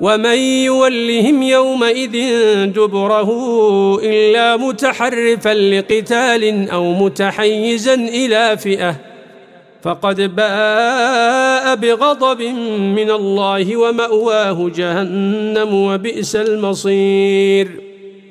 ومن يولهم يومئذ دبره إلا متحرفا لقتال أو متحيزا إلى فئة فقد باء بغضب من الله ومأواه جهنم وبئس المصير.